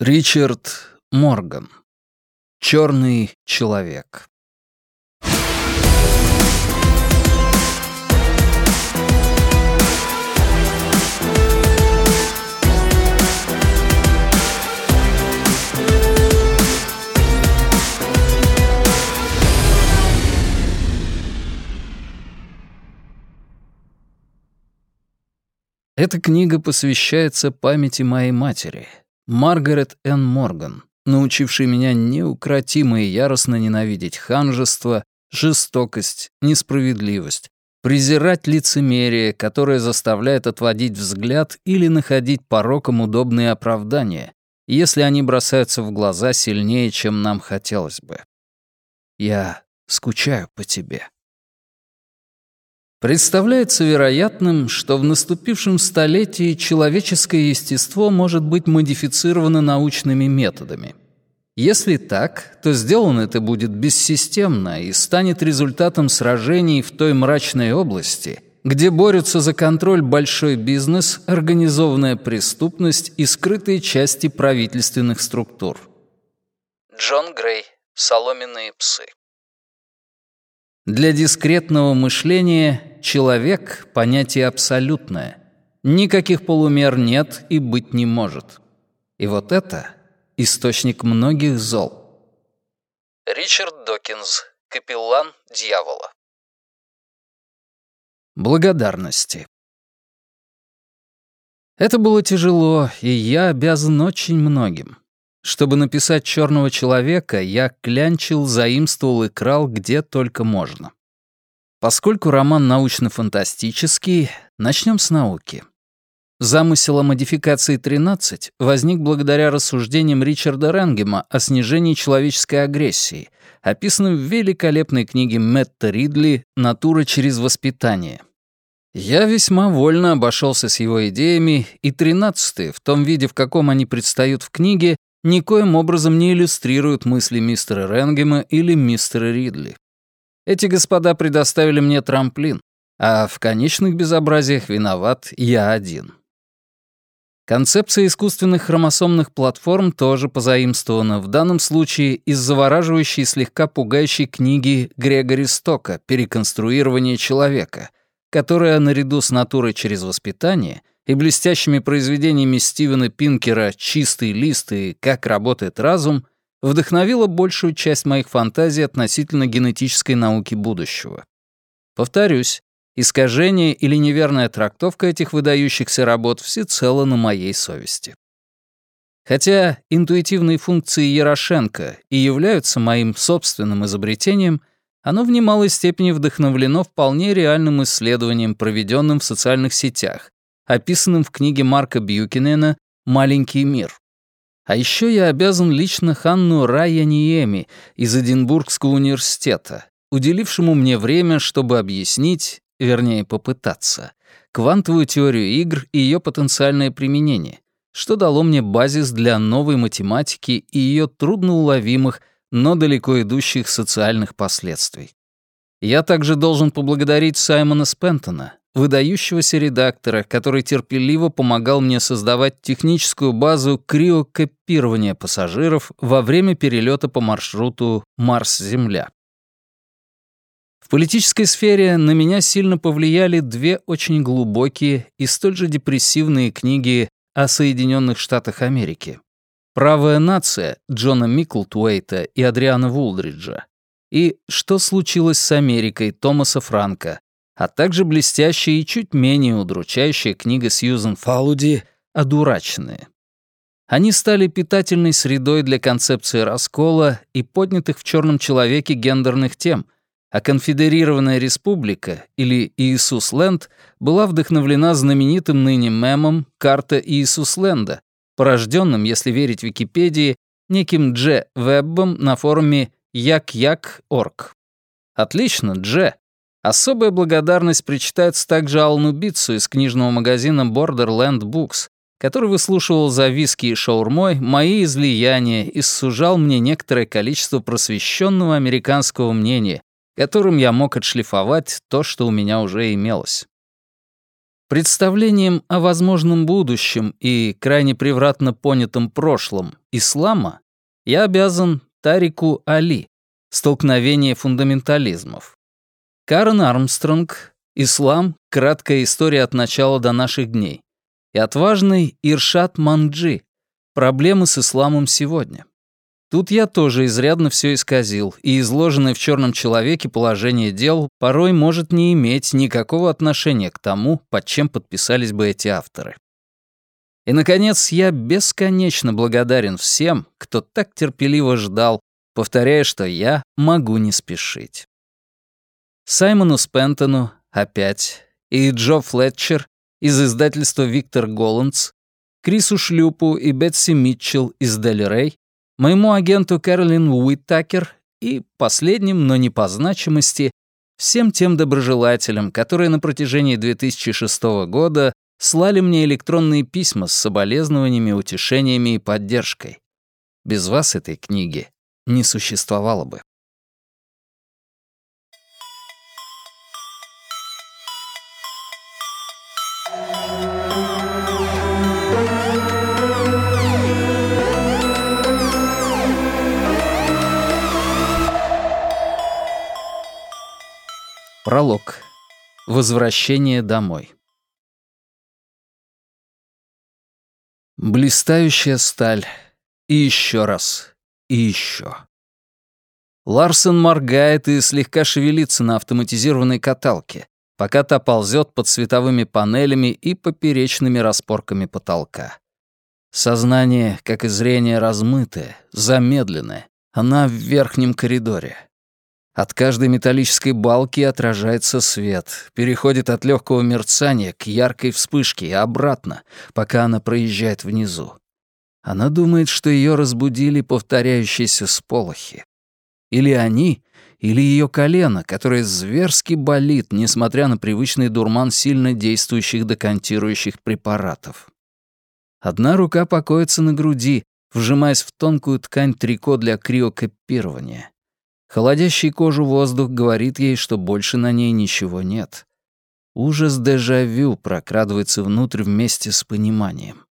Ричард Морган. Черный человек. Эта книга посвящается памяти моей матери, Маргарет Н. Морган, научивший меня неукротимо и яростно ненавидеть ханжество, жестокость, несправедливость, презирать лицемерие, которое заставляет отводить взгляд или находить пороком удобные оправдания, если они бросаются в глаза сильнее, чем нам хотелось бы. Я скучаю по тебе. Представляется вероятным, что в наступившем столетии человеческое естество может быть модифицировано научными методами. Если так, то сделано это будет бессистемно и станет результатом сражений в той мрачной области, где борются за контроль большой бизнес, организованная преступность и скрытые части правительственных структур. Джон Грей. Соломенные псы. Для дискретного мышления человек — понятие абсолютное. Никаких полумер нет и быть не может. И вот это — источник многих зол. Ричард Докинз, капеллан дьявола. Благодарности. Это было тяжело, и я обязан очень многим. Чтобы написать «Черного человека», я клянчил, заимствовал и крал где только можно. Поскольку роман научно-фантастический, начнем с науки. Замысел о модификации 13 возник благодаря рассуждениям Ричарда Ренгема о снижении человеческой агрессии, описанным в великолепной книге Мэтта Ридли «Натура через воспитание». Я весьма вольно обошелся с его идеями, и тринадцатые, в том виде, в каком они предстают в книге, никоим образом не иллюстрируют мысли мистера Ренгема или мистера Ридли. Эти господа предоставили мне трамплин, а в конечных безобразиях виноват я один. Концепция искусственных хромосомных платформ тоже позаимствована, в данном случае из завораживающей слегка пугающей книги Грегори Стока «Переконструирование человека», которая, наряду с натурой через воспитание — и блестящими произведениями Стивена Пинкера «Чистый лист» и «Как работает разум» вдохновила большую часть моих фантазий относительно генетической науки будущего. Повторюсь, искажение или неверная трактовка этих выдающихся работ всецело на моей совести. Хотя интуитивные функции Ярошенко и являются моим собственным изобретением, оно в немалой степени вдохновлено вполне реальным исследованием, проведенным в социальных сетях, описанным в книге Марка Бьюкинена «Маленький мир». А еще я обязан лично Ханну Райаниеми из Эдинбургского университета, уделившему мне время, чтобы объяснить, вернее, попытаться, квантовую теорию игр и ее потенциальное применение, что дало мне базис для новой математики и ее трудноуловимых, но далеко идущих социальных последствий. Я также должен поблагодарить Саймона Спентона, выдающегося редактора, который терпеливо помогал мне создавать техническую базу криокопирования пассажиров во время перелета по маршруту Марс-Земля. В политической сфере на меня сильно повлияли две очень глубокие и столь же депрессивные книги о Соединенных Штатах Америки. «Правая нация» Джона Миклтуэйта и Адриана Вулдриджа и «Что случилось с Америкой» Томаса Франка, а также блестящая и чуть менее удручающая книга Сьюзен Фалуди «Одураченные». Они стали питательной средой для концепции раскола и поднятых в «Черном человеке» гендерных тем, а конфедерированная республика, или Иисус-Ленд, была вдохновлена знаменитым ныне мемом «Карта Иисус-Ленда», порожденным, если верить Википедии, неким Дже Веббом на форуме як-як.орг. Отлично, Дже. Особая благодарность причитается также Алну Битсу из книжного магазина Borderland Books, который выслушивал за виски и шаурмой мои излияния и сужал мне некоторое количество просвещенного американского мнения, которым я мог отшлифовать то, что у меня уже имелось. Представлением о возможном будущем и крайне превратно понятом прошлом ислама я обязан Тарику Али, «Столкновение фундаментализмов». Карен Армстронг, «Ислам. Краткая история от начала до наших дней» и отважный Иршат Манджи, «Проблемы с исламом сегодня». Тут я тоже изрядно все исказил, и изложенное в «Черном человеке» положение дел порой может не иметь никакого отношения к тому, под чем подписались бы эти авторы. И, наконец, я бесконечно благодарен всем, кто так терпеливо ждал, повторяя, что я могу не спешить. Саймону Спэнтону опять, и Джо Флетчер из издательства «Виктор Голланц», Крису Шлюпу и Бетси Митчелл из Del Rey, моему агенту Кэролин Уиттакер и последним, но не по значимости, всем тем доброжелателям, которые на протяжении 2006 года слали мне электронные письма с соболезнованиями, утешениями и поддержкой. Без вас этой книги не существовало бы. Пролог. Возвращение домой. Блистающая сталь. И еще раз. И еще. Ларсен моргает и слегка шевелится на автоматизированной каталке, пока та ползет под световыми панелями и поперечными распорками потолка. Сознание, как и зрение, размытое, замедленное. Она в верхнем коридоре. От каждой металлической балки отражается свет, переходит от легкого мерцания к яркой вспышке и обратно, пока она проезжает внизу. Она думает, что ее разбудили повторяющиеся сполохи. Или они, или ее колено, которое зверски болит, несмотря на привычный дурман сильно действующих декантирующих препаратов. Одна рука покоится на груди, вжимаясь в тонкую ткань трико для криокопирования. Холодящий кожу воздух говорит ей, что больше на ней ничего нет. Ужас дежавю прокрадывается внутрь вместе с пониманием.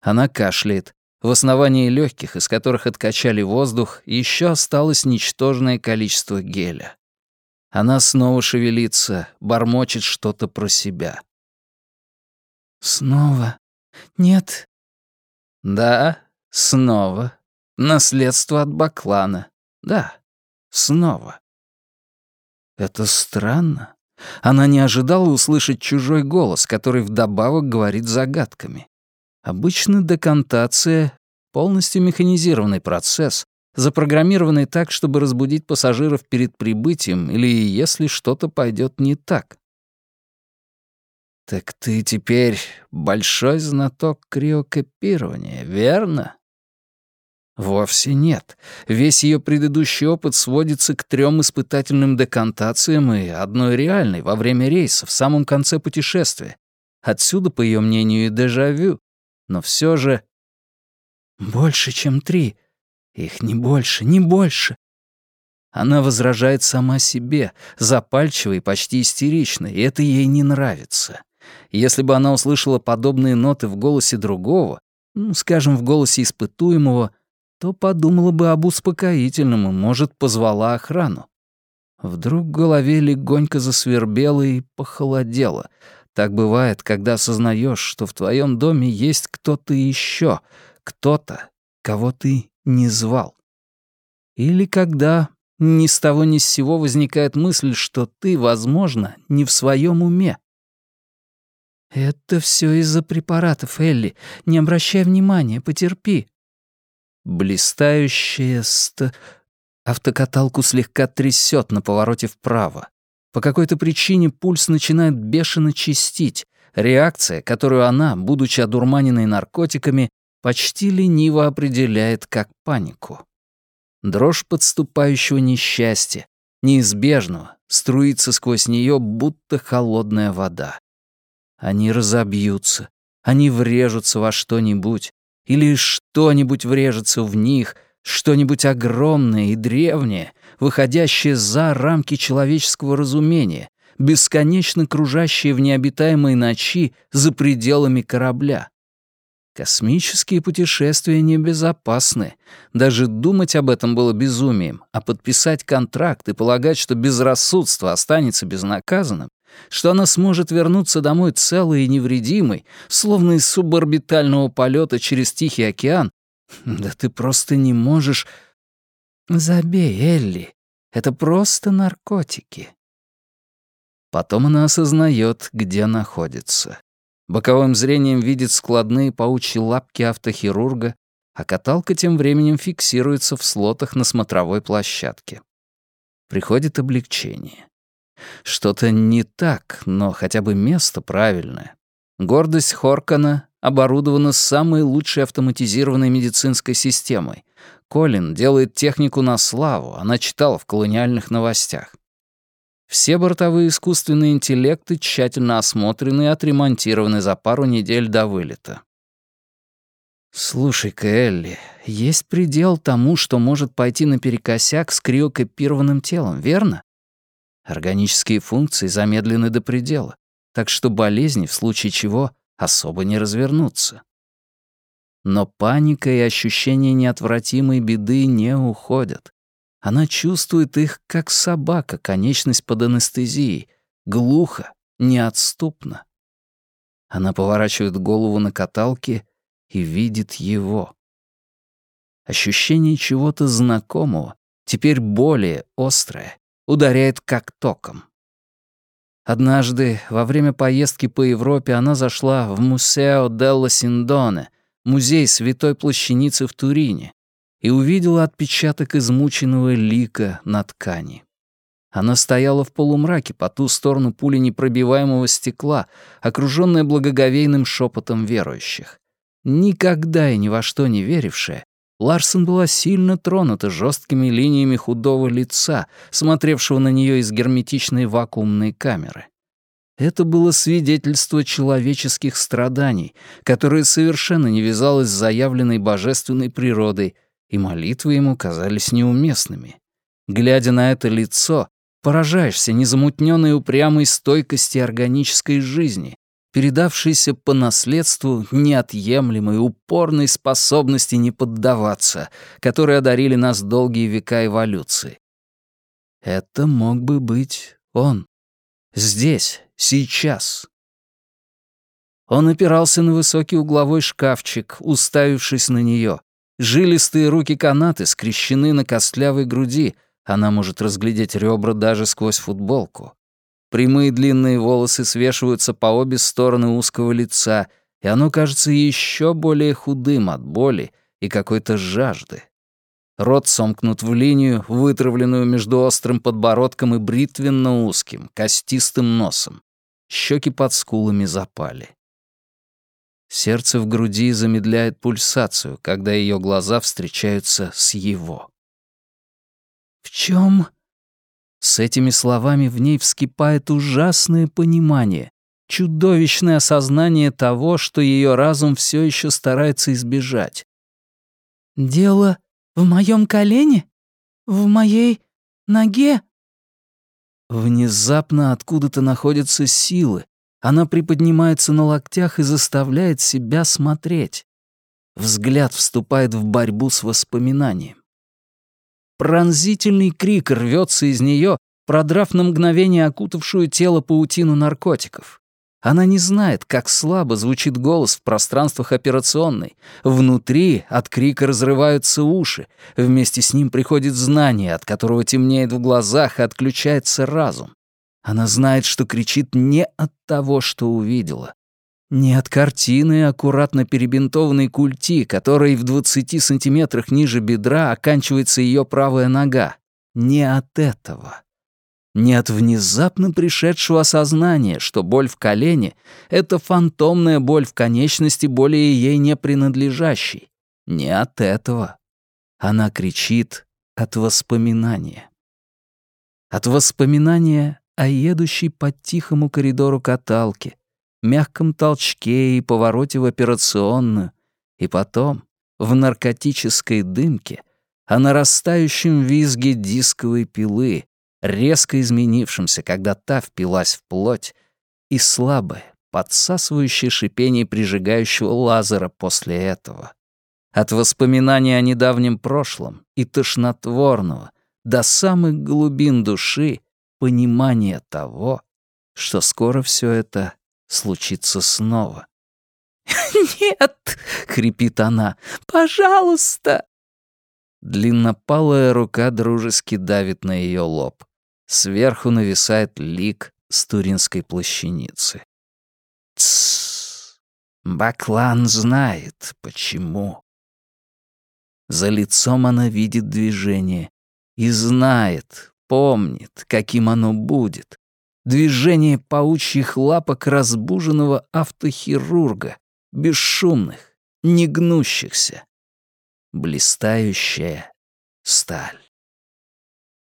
Она кашляет. В основании легких, из которых откачали воздух, еще осталось ничтожное количество геля. Она снова шевелится, бормочет что-то про себя. «Снова? Нет?» «Да, снова. Наследство от Баклана. Да, Снова. Это странно. Она не ожидала услышать чужой голос, который вдобавок говорит загадками. Обычно декантация — полностью механизированный процесс, запрограммированный так, чтобы разбудить пассажиров перед прибытием или если что-то пойдет не так. «Так ты теперь большой знаток криокопирования, верно?» Вовсе нет. Весь ее предыдущий опыт сводится к трем испытательным декантациям и одной реальной во время рейса в самом конце путешествия. Отсюда, по ее мнению, и дежавю. Но все же... Больше, чем три. Их не больше, не больше. Она возражает сама себе, запальчиво и почти истерично, и это ей не нравится. Если бы она услышала подобные ноты в голосе другого, ну, скажем, в голосе испытуемого, то подумала бы об успокоительном и, может, позвала охрану. Вдруг в голове легонько засвербело и похолодело. Так бывает, когда осознаешь, что в твоем доме есть кто-то еще, кто-то, кого ты не звал. Или когда ни с того ни с сего возникает мысль, что ты, возможно, не в своем уме. «Это все из-за препаратов, Элли. Не обращай внимания, потерпи», Блистающая ст... Автокаталку слегка трясет на повороте вправо. По какой-то причине пульс начинает бешено чистить. Реакция, которую она, будучи одурманенной наркотиками, почти лениво определяет как панику. Дрожь подступающего несчастья, неизбежного, струится сквозь нее, будто холодная вода. Они разобьются, они врежутся во что-нибудь, или что-нибудь врежется в них, что-нибудь огромное и древнее, выходящее за рамки человеческого разумения, бесконечно кружащее в необитаемой ночи за пределами корабля. Космические путешествия небезопасны. Даже думать об этом было безумием, а подписать контракт и полагать, что безрассудство останется безнаказанным, что она сможет вернуться домой целой и невредимой, словно из суборбитального полета через Тихий океан, да ты просто не можешь... Забей, Элли, это просто наркотики. Потом она осознает, где находится. Боковым зрением видит складные паучьи лапки автохирурга, а каталка тем временем фиксируется в слотах на смотровой площадке. Приходит облегчение. Что-то не так, но хотя бы место правильное. Гордость Хоркана оборудована самой лучшей автоматизированной медицинской системой. Колин делает технику на славу, она читала в колониальных новостях. Все бортовые искусственные интеллекты тщательно осмотрены и отремонтированы за пару недель до вылета. «Слушай-ка, Элли, есть предел тому, что может пойти наперекосяк с криокопированным телом, верно? Органические функции замедлены до предела, так что болезни, в случае чего, особо не развернутся. Но паника и ощущение неотвратимой беды не уходят. Она чувствует их, как собака, конечность под анестезией, глухо, неотступно. Она поворачивает голову на каталке и видит его. Ощущение чего-то знакомого, теперь более острое, ударяет как током. Однажды, во время поездки по Европе, она зашла в Мусео делла Синдоне, музей Святой Плащаницы в Турине, и увидела отпечаток измученного лика на ткани. Она стояла в полумраке по ту сторону пули непробиваемого стекла, окружённая благоговейным шепотом верующих. Никогда и ни во что не верившая, Ларсон была сильно тронута жесткими линиями худого лица, смотревшего на нее из герметичной вакуумной камеры. Это было свидетельство человеческих страданий, которое совершенно не вязалось с заявленной божественной природой — и молитвы ему казались неуместными. Глядя на это лицо, поражаешься незамутненной упрямой стойкости органической жизни, передавшейся по наследству неотъемлемой, упорной способности не поддаваться, которые одарили нас долгие века эволюции. Это мог бы быть он. Здесь, сейчас. Он опирался на высокий угловой шкафчик, уставившись на нее, Жилистые руки-канаты скрещены на костлявой груди, она может разглядеть ребра даже сквозь футболку. Прямые длинные волосы свешиваются по обе стороны узкого лица, и оно кажется еще более худым от боли и какой-то жажды. Рот сомкнут в линию, вытравленную между острым подбородком и бритвенно узким, костистым носом. Щеки под скулами запали. Сердце в груди замедляет пульсацию, когда ее глаза встречаются с его. «В чем?» С этими словами в ней вскипает ужасное понимание, чудовищное осознание того, что ее разум все еще старается избежать. «Дело в моем колене? В моей ноге?» Внезапно откуда-то находятся силы, она приподнимается на локтях и заставляет себя смотреть. Взгляд вступает в борьбу с воспоминанием. Пронзительный крик рвется из нее, продрав на мгновение окутавшую тело паутину наркотиков. Она не знает, как слабо звучит голос в пространствах операционной. Внутри от крика разрываются уши. Вместе с ним приходит знание, от которого темнеет в глазах и отключается разум. Она знает, что кричит не от того, что увидела. Не от картины аккуратно перебинтованной культи, которой в 20 сантиметрах ниже бедра оканчивается ее правая нога. Не от этого. Не от внезапно пришедшего осознания, что боль в колене — это фантомная боль в конечности, более ей не принадлежащей. Не от этого. Она кричит от воспоминания. От воспоминания а едущий по тихому коридору каталки, мягком толчке и повороте в операционную, и потом, в наркотической дымке, о нарастающем визге дисковой пилы, резко изменившимся, когда та впилась в плоть, и слабое, подсасывающее шипение прижигающего лазера после этого. От воспоминаний о недавнем прошлом и тошнотворного до самых глубин души понимание того, что скоро все это случится снова. «Нет!» — хрипит она. «Пожалуйста!» Длиннопалая рука дружески давит на ее лоб. Сверху нависает лик с Туринской плащаницы. Тссс. Баклан знает, почему. За лицом она видит движение и знает, помнит, каким оно будет. Движение паучьих лапок разбуженного автохирурга, бесшумных, негнущихся. Блистающая сталь.